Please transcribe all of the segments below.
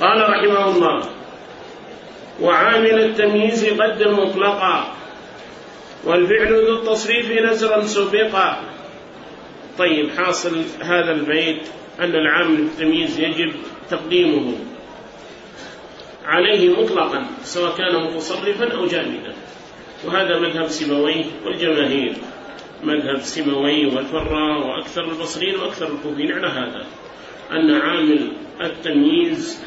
قال رحمه الله وعامل التمييز قدر مطلقا والفعل ذو التصريف نزرا سبقا طيب حاصل هذا البيت أن العامل التمييز يجب تقديمه عليه مطلقا سواء كان متصرفا أو جامدا. وهذا مذهب سيبويه والجماهير مذهب سيبويه والفراء وأكثر البصريين وأكثر الكوفيين على هذا أن عامل التمييز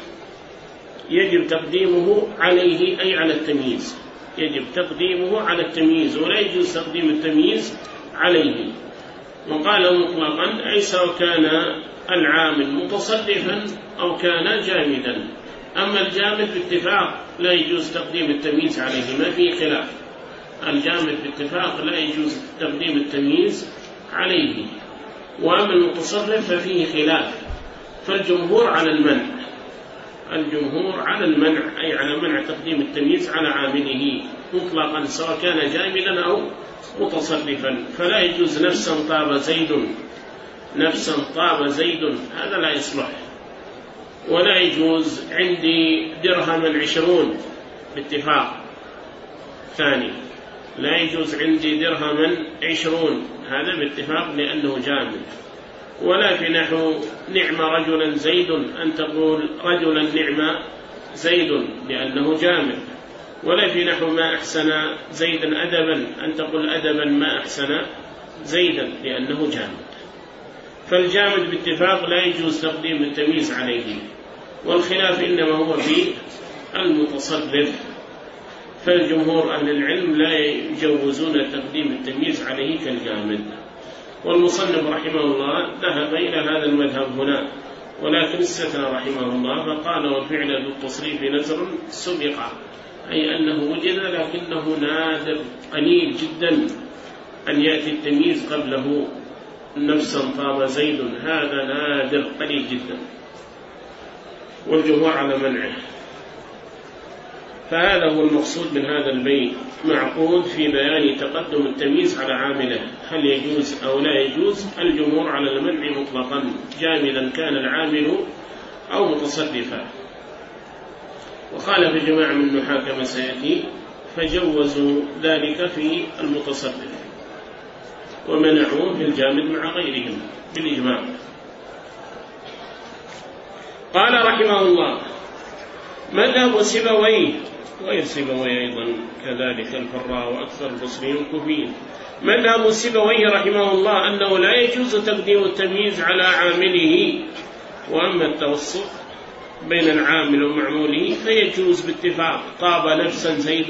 يجب تقديمه عليه أي على التمييز. يجب تقديمه على التمييز ولا يجوز تقديم التمييز عليه. وقال مطلقا أي سواء كان العامل متصرفا أو كان جامدا. أما الجامد باتفاق لا يجوز تقديم التمييز عليه. ما فيه خلاف. الجامد باتفاق لا يجوز تقديم التمييز عليه. وأما المتصرف ففيه خلاف. فالجمهور على المنع. الجمهور على المنع أي على منع تقديم التمييز على عامله مطلقا سواء كان جامدا أو متصرفا. فلا يجوز نفسا طاب زيد نفسا طاب زيد. هذا لا يصلح. ولا يجوز عندي درهم عشرون. باتفاق ثاني. لا يجوز عندي درهم عشرون. هذا باتفاق لأنه جامد ولا في نحو نعم رجلا زيد أن تقول رجلا نعم زيد لأنه جامد ولا في نحو ما أحسن زيدا أدبا أن تقول أدبا ما أحسن زيدا لأنه جامد فالجامد باتفاق لا يجوز تقديم التمييز عليه والخلاف إنما هو في المتصرف. فالجمهور أهل العلم لا يجوزون تقديم التمييز عليه كالجامد. والمصنف رحمه الله ذهب إلى هذا المذهب هنا ولكن استثنى رحمه الله فقال والفعل ذو التصريف نزر سبق أي أنه وجد لكنه نادر قليل جدا أن يأتي التمييز قبله. نفسا طاب زيد هذا نادر قليل جدا. والجمهور على منعه. فهذا هو المقصود من هذا البيت معقود في بيان تقدم التمييز على عامله. هل يجوز أو لا يجوز؟ الجمهور على المنع مطلقا. جامدا كان العامل أو متصرفا. وخالف جماعة من النحاة كما سيأتي فجوزوا ذلك في المتصرف. ومنعوه في الجامد مع غيرهم بالإجماع. قال رحمه الله مذهب سبويه غير سبويه أيضا كذلك الفراء وأكثر البصريين الكوفيين مذهب سبويه رحمه الله أنه لا يجوز تقديم التمييز على عامله. وأما التوسط بين العامل ومعموله فيجوز باتفاق. طاب نفسا زيد.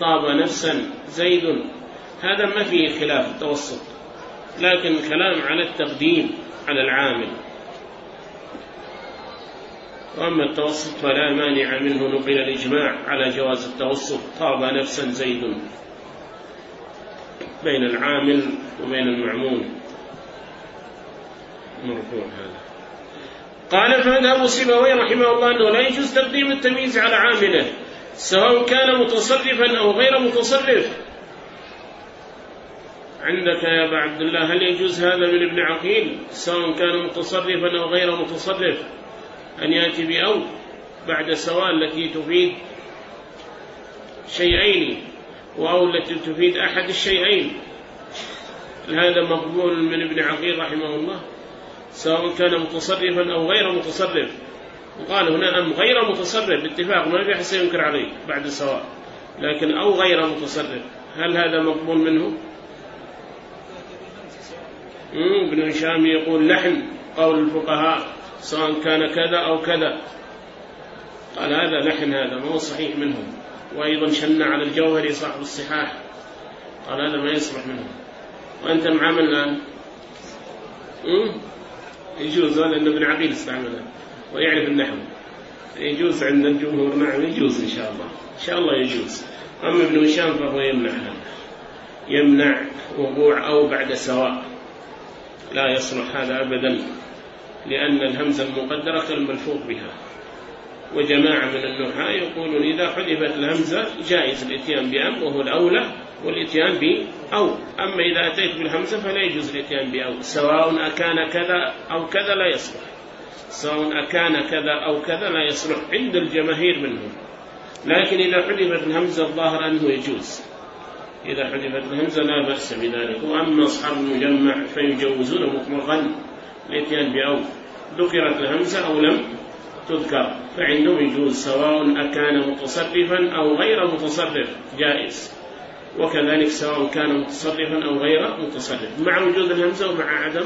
طاب نفسا زيد. هذا ما فيه خلاف التوسط. لكن كلام على التقديم على العامل. وأما التوسط فلا مانع منه نقل الإجماع على جواز التوسط. طاب نفسا زيد بين العامل وبين المعمول. مرفوع هذا. قال فمذهب سيبويه رحمه الله أنه لا يجوز تقديم التمييز على عامله سواء كان متصرفا أو غير متصرف. عندك يا أبا عبد الله هل يجوز هذا من ابن عقيل؟ سواء كان متصرفا أو غير متصرف. أن يأتي بأو بعد سواء التي تفيد شيئين وأو التي تفيد أحد الشيئين. هذا مقبول من ابن عقيل رحمه الله سواء كان متصرفا أو غير متصرف. وقال هنا أم غير متصرف باتفاق ما في حسن ينكر عليه بعد سواء لكن أو غير متصرف. هل هذا مقبول منه؟ ابن هشام يقول لحن قول الفقهاء. سواء كان كذا أو كذا. قال هذا لحن هذا ما هو صحيح منهم. وأيضا شن على الجوهري صاحب الصحاح. قال هذا ما يصلح منهم. وأنت معامل الآن؟ يجوز لأن ابن عقيل استعمله. ويعرف النحو. يجوز عند الجمهور نعم يجوز إن شاء الله. إن شاء الله يجوز. أما ابن هشام فهو يمنع هذا يمنع وقوع أو بعد سواء. لا يصلح هذا أبدا. لأن الهمزة المقدرة كالملفوظ بها. وجماعة من النحاة يقولون إذا حذفت الهمزة جائز الإتيان بأم وهو الأولى والإتيان بأو أما إذا أتيت بالهمزة فلا يجوز الإتيان بأو سواء أكان كذا أو كذا لا يصلح. سواء أكان كذا أو كذا لا يصلح عند الجماهير منهم. لكن إذا حذفت الهمزة الظاهر أنه يجوز. إذا حذفت الهمزة لا بأس بذلك. وأما أصحاب المجمع فيجوزون مطلقا. الاتيان بأو ذكرت الهمزة أو لم تذكر. فعندهم يجوز سواء أكان متصرفا أو غير متصرف. جائز. وكذلك سواء كان متصرفا أو غير متصرف. مع وجود الهمزة ومع عدم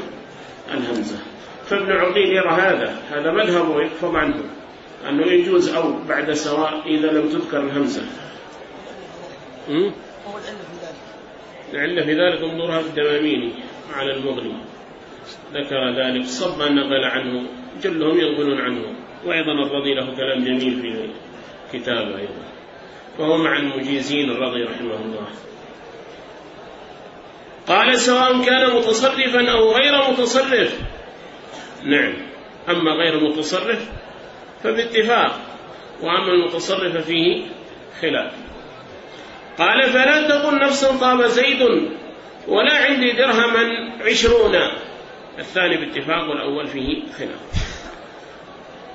الهمزة. فابن عقيل يرى هذا. هذا مذهب ويحفظ عنه. أنه يجوز أو بعد سواء إذا لم تذكر الهمزة. العلة في ذلك انظرها في الدماميني على المغني ذكر ذلك صبا نقل عنه جلهم ينقلون عنه. وأيضا الرضي له كلام جميل في كتابه أيضا. وهو مع المجيزين الرضي رحمه الله. قال سواء كان متصرفا أو غير متصرف. نعم. أما غير متصرف فباتفاق. وأما المتصرف فيه خلاف. قال فلا تقل نفس طاب زيد ولا عندي درهما عشرون. الثاني باتفاق والأول فيه خلاف.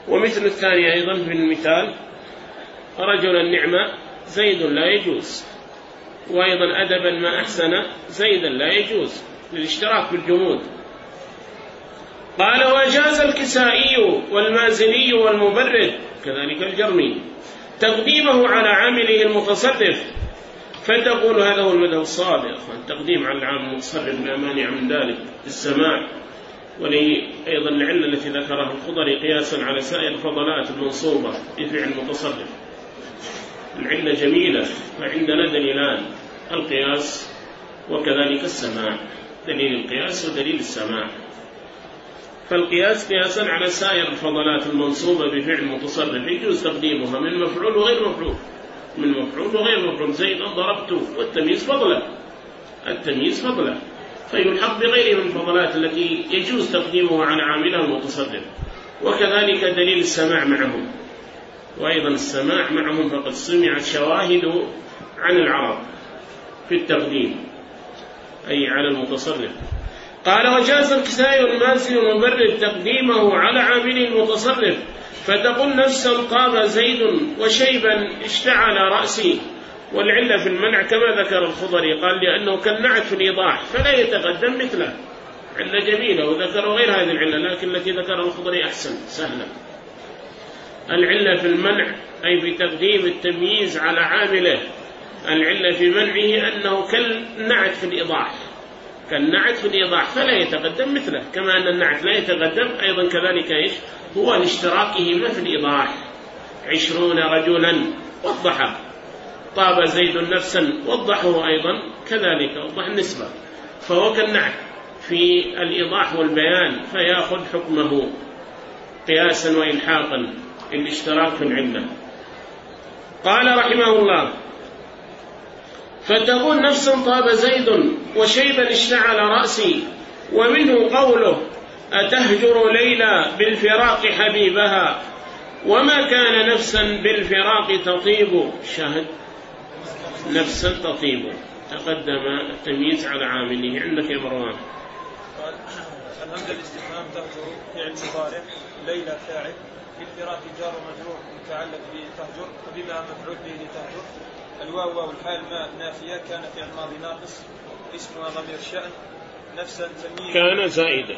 ومثل الثاني أيضا في المثال رجل النعمة زيد لا يجوز. وأيضا أدبا ما أحسن زيدا لا يجوز للاشتراك بالجمود. قال وجاز الكسائي والمازني والمبرد كذلك الجرمي تقديمه على عامله المتصرف. فتقول هذا هو المذهب الصادق التقديم على العام المتصرف لا مانع من ذلك. السماع ولي أيضا العلة التي ذكرها الخضري قياسا على سائر الفضلات المنصوبة بفعل المتصرف العلة جميلة فعندنا دليلان. القياس وكذلك السماع دليل القياس ودليل السماع. فالقياس قياسا على سائر الفضلات المنصوبة بفعل متصرف يجوز تقديمها من مفعول وغير مفعول. من مفعول وغير مفعول زي ضربت والتمييز فضلا. التمييز فضلا. فيلحق بغيره من الفضلات التي يجوز تقديمه على عاملها المتصرف وكذلك دليل السماع معهم. وأيضا السماع معهم فقد سمعت شواهد عن العرب في التقديم أي على المتصرف. قال وجاز الكسائي والماسي والمبرد تقديمه على عامل المتصرف فتقول نفسا طاب زيد وشيبا اشتعل رأسي. والعلة في المنع كما ذكر الخضري قال لأنه كالنعت في الإيضاح فلا يتقدم مثله. علة جميلة وذكر غير هذه العلة لكن التي ذكر الخضري أحسن سهلة. العلة في المنع أي في تقديم التمييز على عامله. العلة في منعه أنه كالنعت في الإيضاح. كالنعت في الإيضاح فلا يتقدم مثله. كما أن النعت لا يتقدم أيضا كذلك إيش؟ هو لاشتراكهما في الإيضاح. عشرون رجلا وضح طاب زيد نفسا وضحه أيضا كذلك وضح النسبة. فهو كالنعت في الإيضاح والبيان فيأخذ حكمه قياسا وإلحاقا الاشتراك في العلة قال رحمه الله فتقول نفس طاب زيد وشيبا اشتعل رأسي ومنه قوله أتهجر ليلى بالفراق حبيبها وما كان نفسا بالفراق تطيب. شاهد. نفسا تطيب تقدم التمييز على عامله. عندك يا مروان. قال الهمزة الاستفهام تهجر فعل مضارع ليلى فاعل بالفراق جار مجرور متعلق بتهجر وبما مفعول به لتهجر. الواو واو الحال ما نافية كان فعل ماضي ناقص اسمها ضمير شأن نفسا تمييز. كان زائدة.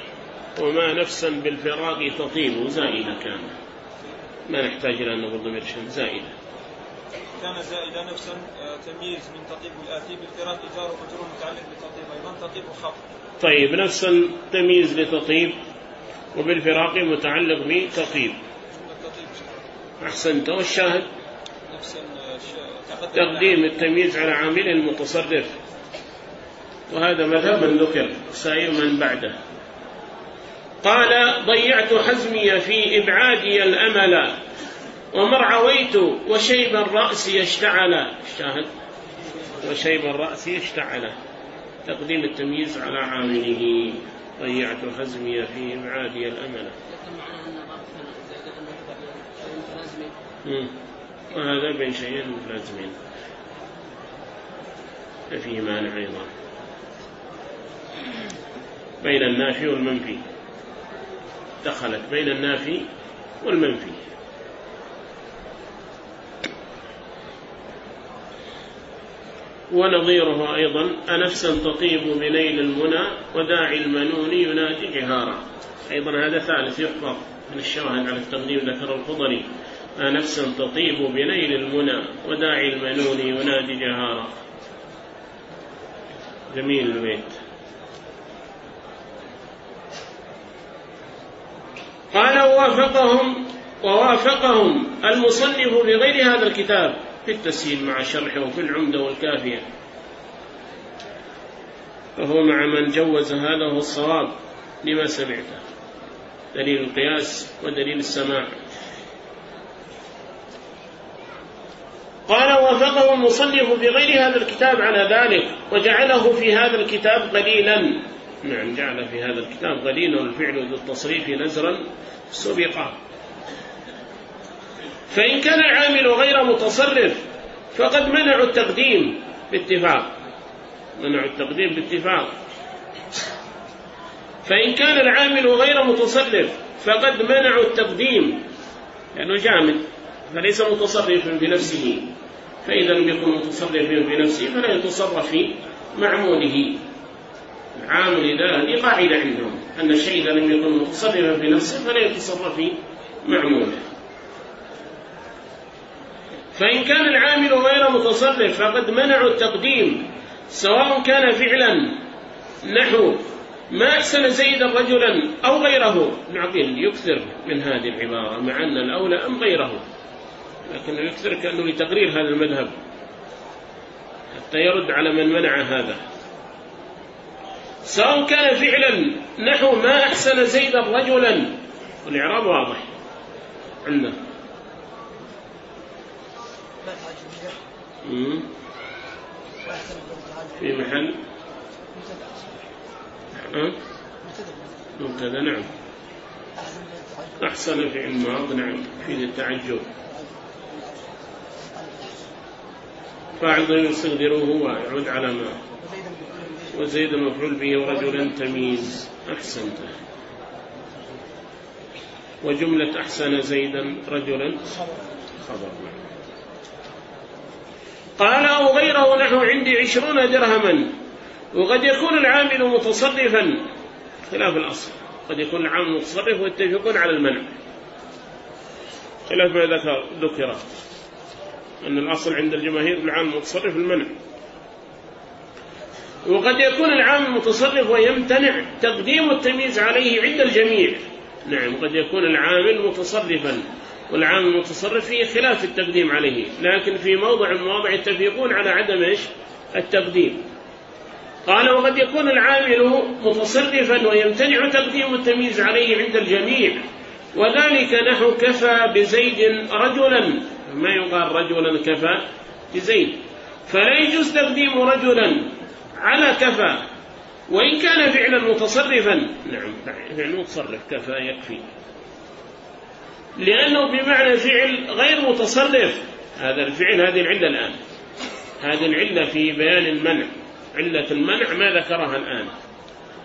وما نفسا بالفراق تطيب زائدة كان. ما نحتاج إلى أن نقول ضمير شأن زائدة. كان زائدة نفسا آه، تمييز من تطيب الآتي بالفراق جار مجرور متعلق بتطيب أيضا تطيب خط طيب نفسا تمييز لتطيب وبالفراق متعلق بتطيب أحسنت. والشاهد نفسا تقديم التمييز على عامل المتصرف وهذا مذهب من ذكر سائر من بعده. قال ضيعت حزمي في إبعادي الأمل ومرعويت وشيب الرأس يشتعل. اشتهد وشيب الرأس يشتعل. تقديم التمييز على عامله. ضيعت حزمي في إبعادي الأمل. وهذا بين شيئين متلازمين. ففيه مانع أيضا. بين النافي والمنفي. دخلت بين النافي والمنفي. ونظيره أيضا أنفسا تطيب بنيل المنى وداعي المنون ينادي جهارا. أيضا هذا ثالث يحفظ من الشواهد على التقديم ذكر الخضري أنفسا تطيب بنيل المنى وداعي المنون ينادي جهارا. جميل البيت. قال ووافقهم ووافقهم المصنف بغير هذا الكتاب في التسهيل مع شرحه وفي العمدة والكافية. فهو مع من جوز هذا هو الصواب لما سمعته. دليل القياس ودليل السماع. قال وافقه المصنف بغير هذا الكتاب على ذلك وجعله في هذا الكتاب قليلا. نعم جعل في هذا الكتاب قليلا الفعل ذو التصريف نزرا سبقا. فإن كان العامل غير متصرف فقد منعوا التقديم باتفاق. منعوا التقديم باتفاق. فإن كان العامل غير متصرف فقد منعوا التقديم. لأنه جامد فليس متصرفا بنفسه. فإذا لم يكن متصرفا بنفسه فلا يتصرف في معموله. العامل إذا قاعدة عندهم؟ أن الشيء إذا لم يكن متصرفا بنفسه فلا يتصرف في معموله. فإن كان العامل غير متصرف فقد منعوا التقديم سواء كان فعلا نحو ما أحسن زيدا رجلا أو غيره. نعقل يكثر من هذه العبارة مع أن الأولى أم غيره. لكنه يكثر كأنه لتقرير هذا المذهب. حتى يرد على من منع هذا. سواء كان فعلا نحو ما أحسن زيدا رجلا. والإعراب واضح. عندنا. في محل؟ مبتدأ نعم. أحسن في الماض نعم. في التعجب. فاعل يستقدره ويعود على ما؟ وزيد المفعول به ورجلا تمييز. أحسنت. وجملة أحسن زيدا رجلا خبر قال أو غيره نحو عندي عشرون درهما. وقد يكون العامل متصرفا. خلاف الأصل. قد يكون العامل متصرف ويتفقون على المنع. خلاف ما ذكر ذكر. أن الأصل عند الجماهير العام متصرف المنع. وقد يكون العام متصرف ويمتنع تقديم التمييز عليه عند الجميع. نعم قد يكون العامل متصرفا. والعامل المتصرف فيه خلاف التقديم عليه لكن في موضع من مواضع يتفقون على عدم إيش؟ التقديم. قال وقد يكون العامل متصرفا ويمتنع تقديم التمييز عليه عند الجميع وذلك نحو كفى بزيد رجلا. ما يقال رجلا كفى بزيد. فلا يجوز تقديم رجلا على كفى وإن كان فعلا متصرفا. نعم فعل متصرف كفى يكفي. لأنه بمعنى فعل غير متصرف. هذا الفعل هذه العلة الآن. هذه العلة في بيان المنع. علة المنع ما ذكرها الآن.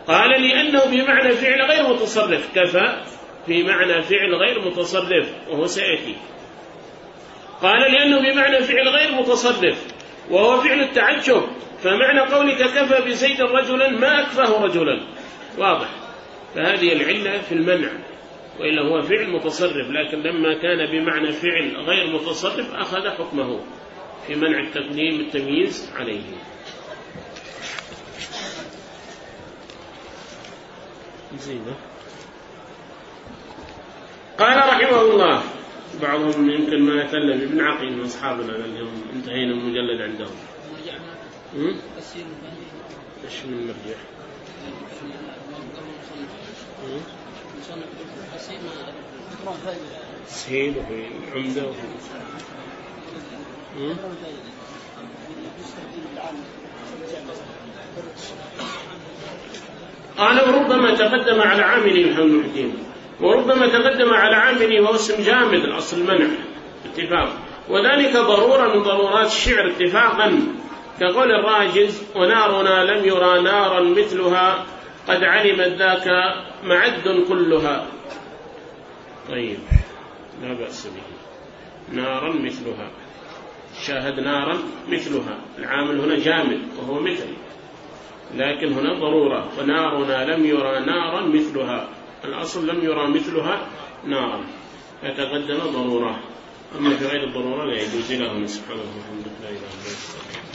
قال لأنه بمعنى فعل غير متصرف. كفى في معنى فعل غير متصرف وهو سيأتي. قال لأنه بمعنى فعل غير متصرف وهو فعل التعجب. فمعنى قولك كفى بزيد رجلا ما أكفاه رجلا. واضح. فهذه العلة في المنع. وإلا هو فعل متصرف لكن لما كان بمعنى فعل غير متصرف أخذ حكمه في منع التقديم التمييز عليه. زينة قال رحمه الله بعضهم يمكن ما يتلم ابن عقيل من أصحابنا اليوم انتهينا من المجلد عندهم. إيش من مرجع؟ تسهيل وفي العمدة وفي قال وربما تقدم على عامله محمد الدين. وربما تقدم على عامله وهو اسم جامد الأصل منع اتفاق. وذلك ضرورة من ضرورات الشعر اتفاقا. كقول الراجز ونارنا لم يرى نارا مثلها قد علمت ذاك معد كلها. طيب لا بأس به. نارا مثلها. شاهد نارا مثلها. العامل هنا جامد وهو مثل. لكن هنا ضرورة. ونارنا لم يرى نارا مثلها. الأصل لم يرى مثلها نارا. فتقدم ضرورة. أما في غير الضرورة لا يجوز لهم سبحانه وتعالى. لا إله إلا الله